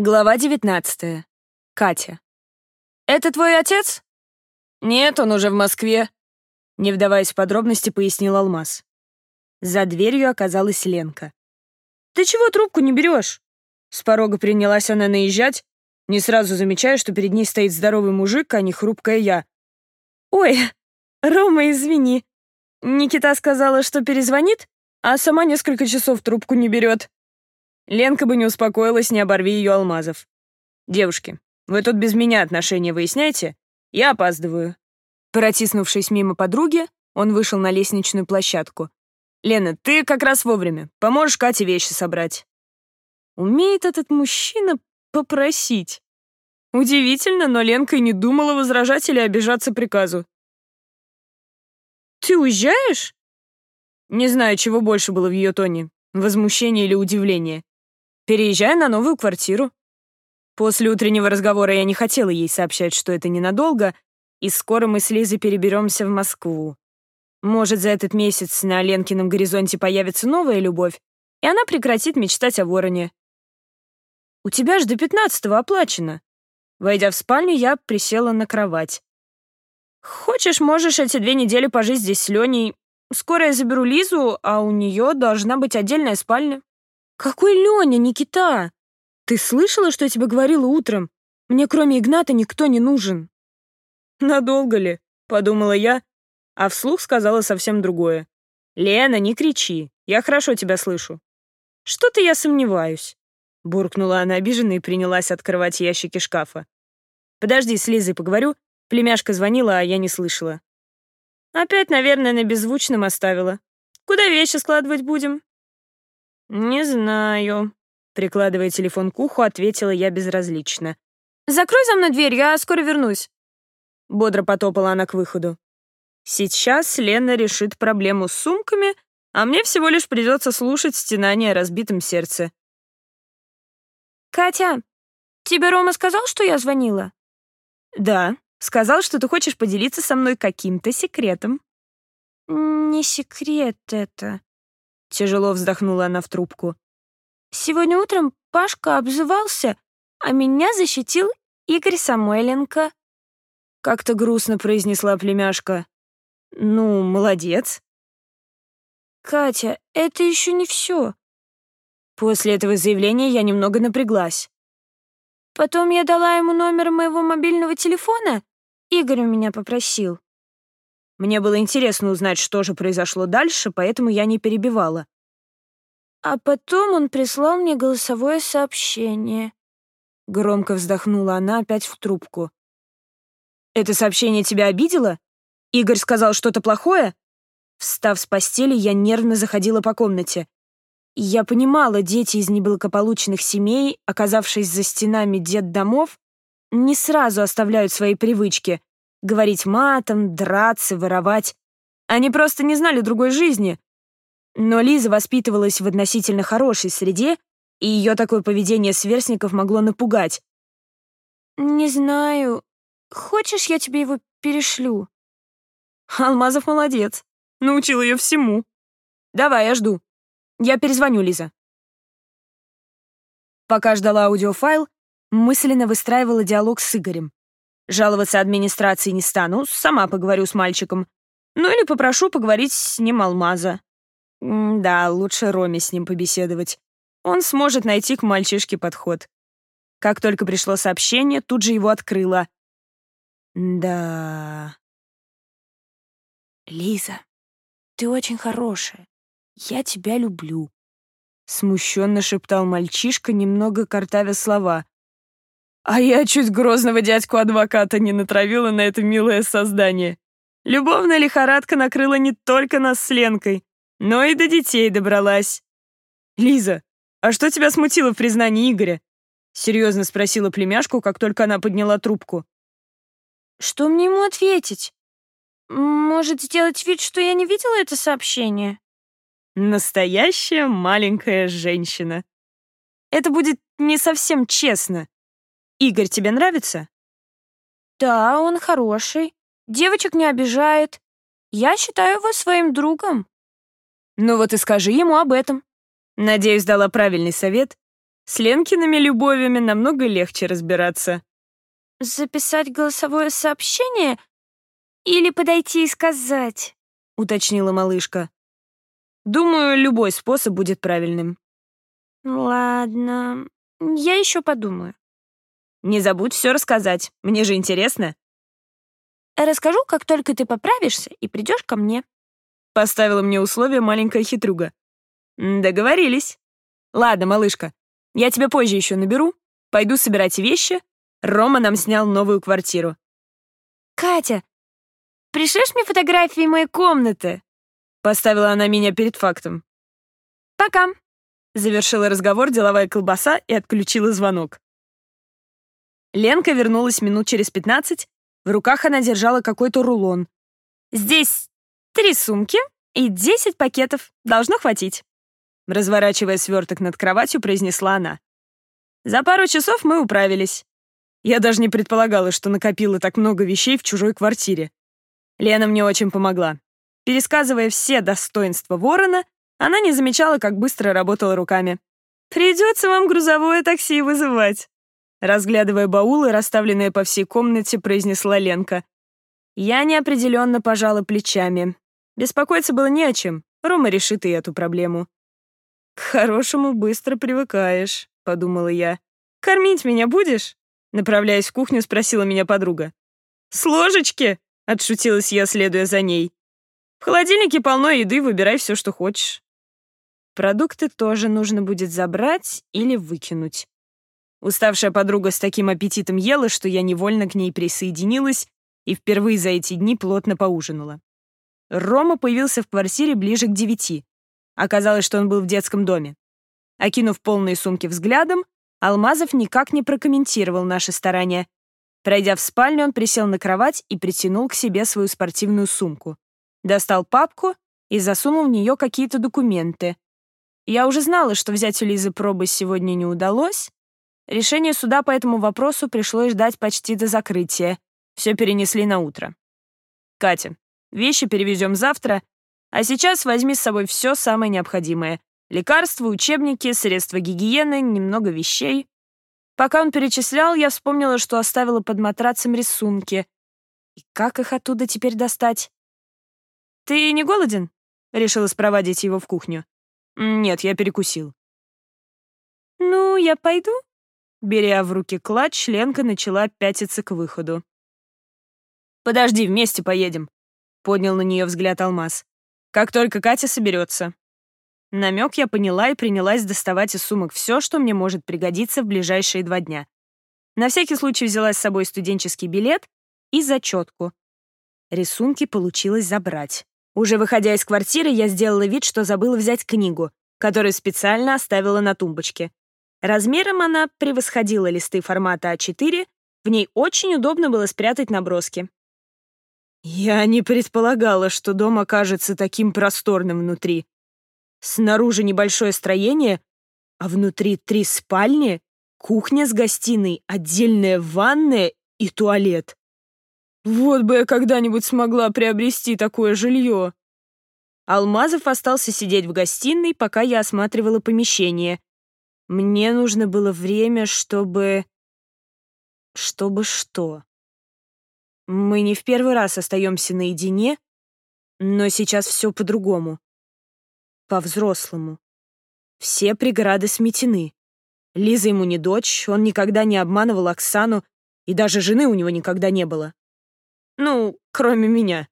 Глава 19. Катя. «Это твой отец?» «Нет, он уже в Москве», — не вдаваясь в подробности, пояснил Алмаз. За дверью оказалась Ленка. «Ты чего трубку не берешь?» С порога принялась она наезжать, не сразу замечая, что перед ней стоит здоровый мужик, а не хрупкая я. «Ой, Рома, извини. Никита сказала, что перезвонит, а сама несколько часов трубку не берет. Ленка бы не успокоилась, не оборви ее алмазов. «Девушки, вы тут без меня отношения выясняйте? Я опаздываю». Протиснувшись мимо подруги, он вышел на лестничную площадку. «Лена, ты как раз вовремя. Поможешь Кате вещи собрать». Умеет этот мужчина попросить. Удивительно, но Ленка и не думала возражать или обижаться приказу. «Ты уезжаешь?» Не знаю, чего больше было в ее тоне, возмущение или удивление. Переезжаю на новую квартиру. После утреннего разговора я не хотела ей сообщать, что это ненадолго, и скоро мы с Лизой переберемся в Москву. Может, за этот месяц на Ленкином горизонте появится новая любовь, и она прекратит мечтать о вороне. «У тебя ж до пятнадцатого оплачено». Войдя в спальню, я присела на кровать. «Хочешь, можешь эти две недели пожить здесь с Леней. Скоро я заберу Лизу, а у нее должна быть отдельная спальня». «Какой Леня, Никита? Ты слышала, что я тебе говорила утром? Мне кроме Игната никто не нужен». «Надолго ли?» — подумала я, а вслух сказала совсем другое. «Лена, не кричи, я хорошо тебя слышу». «Что-то я сомневаюсь», — буркнула она обиженно и принялась открывать ящики шкафа. «Подожди, с Лизой поговорю. Племяшка звонила, а я не слышала». «Опять, наверное, на беззвучном оставила. Куда вещи складывать будем?» «Не знаю», — прикладывая телефон к уху, ответила я безразлично. «Закрой за мной дверь, я скоро вернусь». Бодро потопала она к выходу. Сейчас Лена решит проблему с сумками, а мне всего лишь придется слушать стенание о разбитом сердце. «Катя, тебе Рома сказал, что я звонила?» «Да, сказал, что ты хочешь поделиться со мной каким-то секретом». «Не секрет это», Тяжело вздохнула она в трубку. «Сегодня утром Пашка обзывался, а меня защитил Игорь Самойленко». Как-то грустно произнесла племяшка. «Ну, молодец». «Катя, это еще не все». После этого заявления я немного напряглась. Потом я дала ему номер моего мобильного телефона. Игорь у меня попросил. Мне было интересно узнать, что же произошло дальше, поэтому я не перебивала. А потом он прислал мне голосовое сообщение. Громко вздохнула она опять в трубку. «Это сообщение тебя обидело? Игорь сказал что-то плохое?» Встав с постели, я нервно заходила по комнате. Я понимала, дети из неблагополучных семей, оказавшись за стенами детдомов, не сразу оставляют свои привычки, говорить матом, драться, воровать. Они просто не знали другой жизни. Но Лиза воспитывалась в относительно хорошей среде, и ее такое поведение сверстников могло напугать. «Не знаю. Хочешь, я тебе его перешлю?» Алмазов молодец. Научил ее всему. Давай, я жду. Я перезвоню, Лиза. Пока ждала аудиофайл, мысленно выстраивала диалог с Игорем. Жаловаться администрации не стану, сама поговорю с мальчиком. Ну или попрошу поговорить с ним Алмаза. М да, лучше Роме с ним побеседовать. Он сможет найти к мальчишке подход. Как только пришло сообщение, тут же его открыла. Да. Лиза, ты очень хорошая. Я тебя люблю. Смущенно шептал мальчишка, немного картавя слова. А я чуть грозного дядьку-адвоката не натравила на это милое создание. Любовная лихорадка накрыла не только нас с Ленкой, но и до детей добралась. «Лиза, а что тебя смутило в признании Игоря?» Серьезно спросила племяшку, как только она подняла трубку. «Что мне ему ответить? Может, сделать вид, что я не видела это сообщение?» Настоящая маленькая женщина. Это будет не совсем честно. Игорь тебе нравится? Да, он хороший. Девочек не обижает. Я считаю его своим другом. Ну вот и скажи ему об этом. Надеюсь, дала правильный совет. С Ленкиными любовями намного легче разбираться. «Записать голосовое сообщение или подойти и сказать?» — уточнила малышка. «Думаю, любой способ будет правильным». «Ладно, я еще подумаю». «Не забудь все рассказать, мне же интересно». «Расскажу, как только ты поправишься и придешь ко мне». Поставила мне условие маленькая хитрюга. «Договорились. Ладно, малышка, я тебя позже еще наберу. Пойду собирать вещи. Рома нам снял новую квартиру». «Катя, пришлешь мне фотографии моей комнаты?» Поставила она меня перед фактом. «Пока», — завершила разговор деловая колбаса и отключила звонок. Ленка вернулась минут через пятнадцать. В руках она держала какой-то рулон. «Здесь три сумки и десять пакетов. Должно хватить», — разворачивая сверток над кроватью, произнесла она. «За пару часов мы управились. Я даже не предполагала, что накопила так много вещей в чужой квартире. Лена мне очень помогла. Пересказывая все достоинства ворона, она не замечала, как быстро работала руками. «Придется вам грузовое такси вызывать», разглядывая баулы, расставленные по всей комнате, произнесла Ленка. Я неопределенно пожала плечами. Беспокоиться было не о чем. Рома решит и эту проблему. «К хорошему быстро привыкаешь», — подумала я. «Кормить меня будешь?» Направляясь в кухню, спросила меня подруга. «С ложечки?» — отшутилась я, следуя за ней. В холодильнике полно еды, выбирай все, что хочешь. Продукты тоже нужно будет забрать или выкинуть. Уставшая подруга с таким аппетитом ела, что я невольно к ней присоединилась и впервые за эти дни плотно поужинала. Рома появился в квартире ближе к девяти. Оказалось, что он был в детском доме. Окинув полные сумки взглядом, Алмазов никак не прокомментировал наши старания. Пройдя в спальню, он присел на кровать и притянул к себе свою спортивную сумку. Достал папку и засунул в нее какие-то документы. Я уже знала, что взять у Лизы пробы сегодня не удалось. Решение суда по этому вопросу пришлось ждать почти до закрытия. Все перенесли на утро. «Катя, вещи перевезем завтра, а сейчас возьми с собой все самое необходимое. Лекарства, учебники, средства гигиены, немного вещей». Пока он перечислял, я вспомнила, что оставила под матрацем рисунки. И как их оттуда теперь достать? «Ты не голоден?» — решила спровадить его в кухню. «Нет, я перекусил». «Ну, я пойду?» Беря в руки клатч, Ленка начала пятиться к выходу. «Подожди, вместе поедем», — поднял на нее взгляд Алмаз. «Как только Катя соберется». Намек я поняла и принялась доставать из сумок все, что мне может пригодиться в ближайшие два дня. На всякий случай взяла с собой студенческий билет и зачетку. Рисунки получилось забрать. Уже выходя из квартиры, я сделала вид, что забыла взять книгу, которую специально оставила на тумбочке. Размером она превосходила листы формата А4, в ней очень удобно было спрятать наброски. Я не предполагала, что дом окажется таким просторным внутри. Снаружи небольшое строение, а внутри три спальни, кухня с гостиной, отдельная ванная и туалет. Вот бы я когда-нибудь смогла приобрести такое жилье. Алмазов остался сидеть в гостиной, пока я осматривала помещение. Мне нужно было время, чтобы... Чтобы что? Мы не в первый раз остаемся наедине, но сейчас все по-другому. По-взрослому. Все преграды сметены. Лиза ему не дочь, он никогда не обманывал Оксану, и даже жены у него никогда не было. Ну, кроме меня.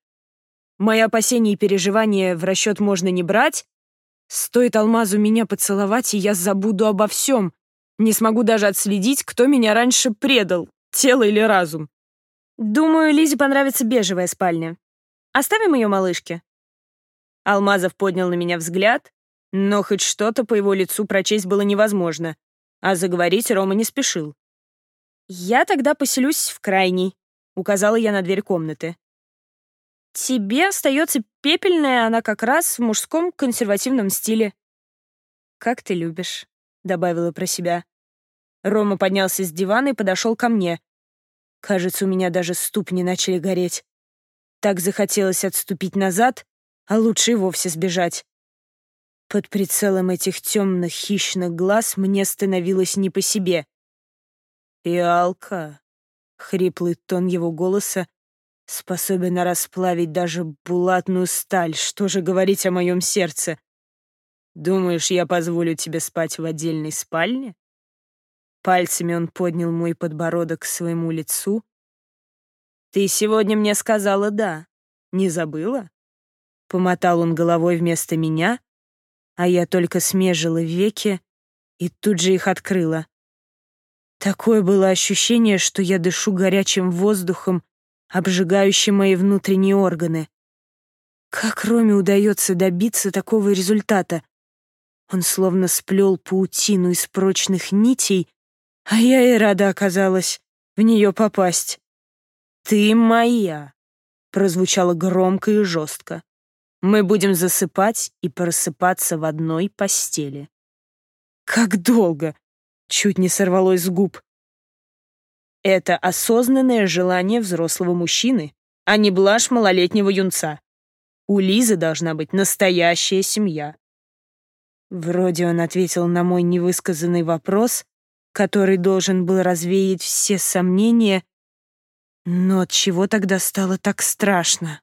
Мои опасения и переживания в расчет можно не брать. Стоит Алмазу меня поцеловать, и я забуду обо всем. Не смогу даже отследить, кто меня раньше предал, тело или разум. Думаю, Лизе понравится бежевая спальня. Оставим ее малышке. Алмазов поднял на меня взгляд, но хоть что-то по его лицу прочесть было невозможно, а заговорить Рома не спешил. «Я тогда поселюсь в крайней», Указала я на дверь комнаты. Тебе остается пепельная, она как раз в мужском консервативном стиле. Как ты любишь, добавила про себя. Рома поднялся с дивана и подошел ко мне. Кажется, у меня даже ступни начали гореть. Так захотелось отступить назад, а лучше и вовсе сбежать. Под прицелом этих темных хищных глаз мне становилось не по себе. «Фиалка», — хриплый тон его голоса, способен расплавить даже булатную сталь, что же говорить о моем сердце. «Думаешь, я позволю тебе спать в отдельной спальне?» Пальцами он поднял мой подбородок к своему лицу. «Ты сегодня мне сказала «да». Не забыла?» Помотал он головой вместо меня, а я только смежила веки и тут же их открыла. Такое было ощущение, что я дышу горячим воздухом, обжигающим мои внутренние органы. Как Роме удается добиться такого результата? Он словно сплел паутину из прочных нитей, а я и рада оказалась в нее попасть. «Ты моя!» — прозвучало громко и жестко. «Мы будем засыпать и просыпаться в одной постели». «Как долго?» Чуть не сорвалось с губ. Это осознанное желание взрослого мужчины, а не блажь малолетнего юнца. У Лизы должна быть настоящая семья. Вроде он ответил на мой невысказанный вопрос, который должен был развеять все сомнения, но от чего тогда стало так страшно?